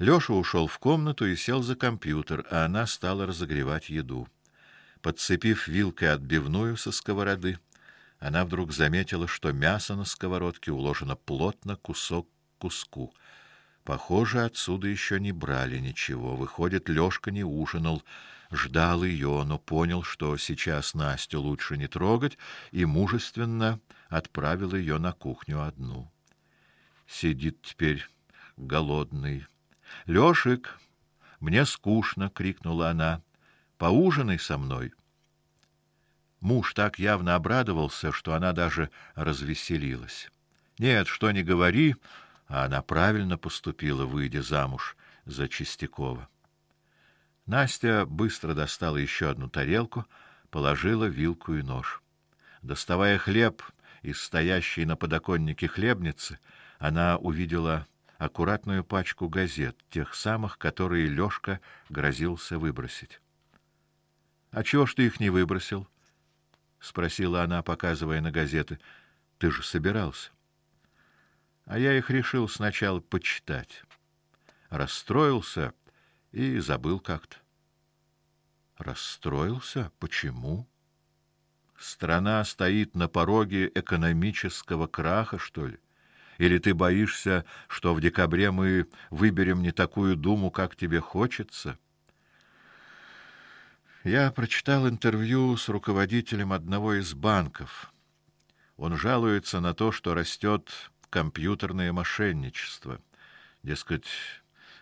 Лёша ушел в комнату и сел за компьютер, а она стала разогревать еду. Подцепив вилкой отбивную со сковороды, она вдруг заметила, что мясо на сковородке уложено плотно кусок к куску. Похоже, отсюда еще не брали ничего. Выходит, Лёшка не ужинал, ждал ее, но понял, что сейчас Настю лучше не трогать, и мужественно отправил ее на кухню одну. Сидит теперь голодный. Лёшик, мне скучно, крикнула она. Поужинай со мной. Муж так явно обрадовался, что она даже развеселилась. Нет, что ни говори, а она правильно поступила, выйдя замуж за Чистякова. Настя быстро достала еще одну тарелку, положила вилку и нож. Доставая хлеб из стоящей на подоконнике хлебницы, она увидела аккуратную пачку газет, тех самых, которые Лёшка грозился выбросить. А чего ж ты их не выбросил? спросила она, показывая на газеты. Ты же собирался. А я их решил сначала почитать. Расстроился и забыл как-то. Расстроился? Почему? Страна стоит на пороге экономического краха, что ли? Или ты боишься, что в декабре мы выберем не такую думу, как тебе хочется? Я прочитал интервью с руководителем одного из банков. Он жалуется на то, что растет компьютерное мошенничество. Дескать,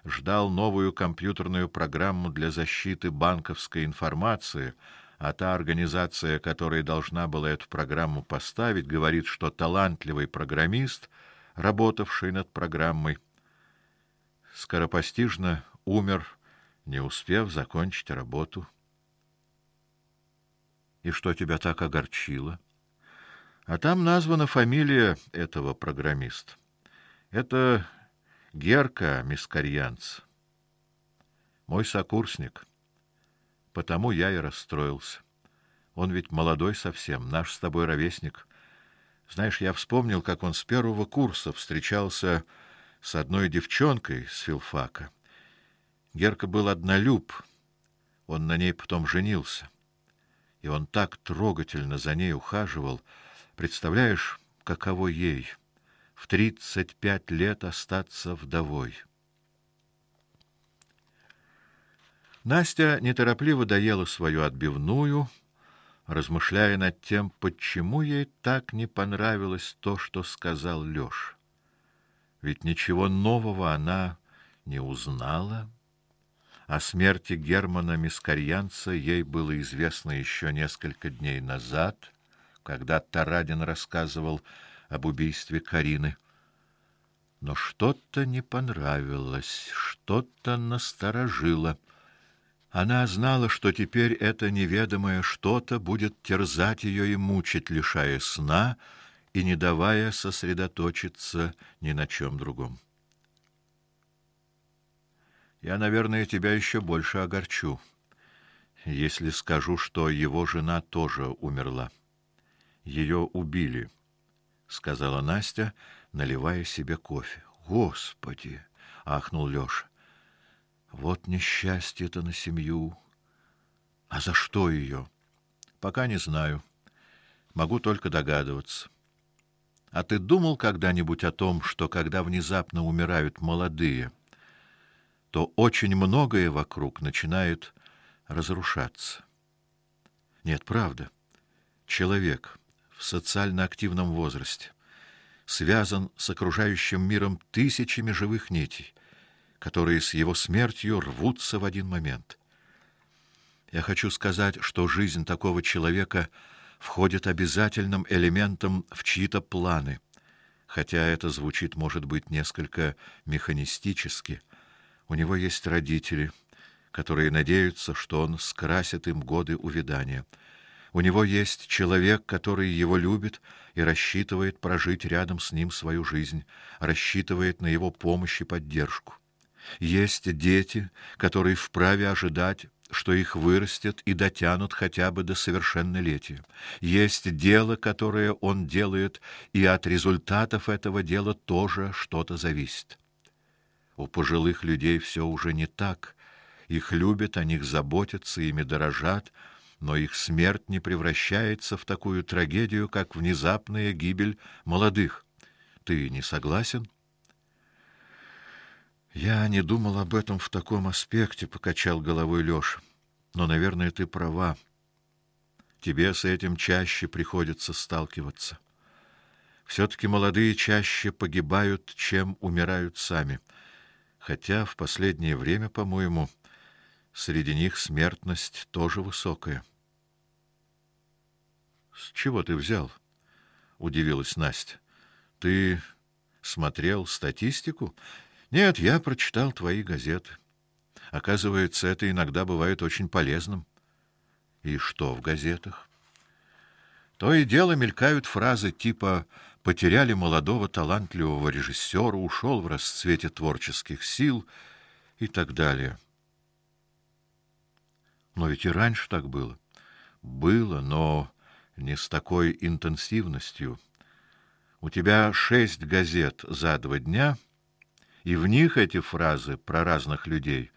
ждал новую компьютерную программу для защиты банковской информации, а та организация, которая должна была эту программу поставить, говорит, что талантливый программист, работавший над программой, скоропостижно умер, не успев закончить работу. И что тебя так огорчило? А там названа фамилия этого программиста. Это Герка Мискарьянц. Мой сокурсник. Потому я и расстроился. Он ведь молодой совсем, наш с тобой ровесник. Знаешь, я вспомнил, как он с первого курса встречался с одной девчонкой с филфака. Герка был однолюб. Он на ней потом женился и он так трогательно за ней ухаживал. Представляешь, каково ей в тридцать пять лет остаться вдовой. Настя неторопливо доела свою отбивную, размышляя над тем, почему ей так не понравилось то, что сказал Лёш. Ведь ничего нового она не узнала. О смерти Германа Мискарьянца ей было известно еще несколько дней назад, когда Тарадин рассказывал об убийстве Карины. Но что-то не понравилось, что-то насторожило. Она знала, что теперь это неведомое что-то будет терзать ее и мучить, лишая сна и не давая сосредоточиться ни на чем другом. Я, наверное, тебя еще больше огорчу, если скажу, что его жена тоже умерла. Ее убили, сказала Настя, наливая себе кофе. Господи, ахнул Лёша. Вот несчастье-то на семью. А за что ее? Пока не знаю. Могу только догадываться. А ты думал когда-нибудь о том, что когда внезапно умирают молодые, то очень многое вокруг начинает разрушаться. Нет, правда. Человек в социально активном возрасте связан с окружающим миром тысячами живых нитей, которые с его смертью рвутся в один момент. Я хочу сказать, что жизнь такого человека входит обязательным элементом в чьи-то планы, хотя это звучит, может быть, несколько механистически. У него есть родители, которые надеются, что он скрасит им годы увядания. У него есть человек, который его любит и рассчитывает прожить рядом с ним свою жизнь, рассчитывает на его помощь и поддержку. Есть дети, которые вправе ожидать, что их вырастят и дотянут хотя бы до совершеннолетия. Есть дело, которое он делает, и от результатов этого дела тоже что-то зависит. У пожилых людей все уже не так. Их любят, о них заботятся, ими дорожат, но их смерть не превращается в такую трагедию, как внезапная гибель молодых. Ты не согласен? Я не думал об этом в таком аспекте, покачал головой Лёша. Но, наверное, ты права. Тебе с этим чаще приходится сталкиваться. все таки молодые чаще погибают, чем умирают сами хотя в последнее время, по-моему, среди них смертность тоже высокая. С чего ты взял? удивилась Настя. Ты смотрел статистику? Нет, я прочитал твои газеты. Оказывается, это иногда бывает очень полезным. И что в газетах? То и дело мелькают фразы типа потеряли молодого талантливого режиссера, ушел в расцвете творческих сил и так далее. Но ведь и раньше так было. Было, но не с такой интенсивностью. У тебя шесть газет за два дня, и в них эти фразы про разных людей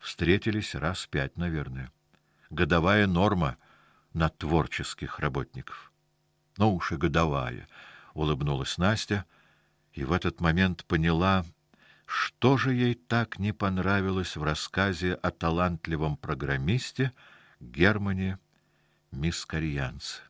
встретились раз пять, наверное. Годовая норма на творческих работников. Ну уж и годовая улыбнулась Настя и в этот момент поняла, что же ей так не понравилось в рассказе о талантливом программисте Германе Мискарьянце.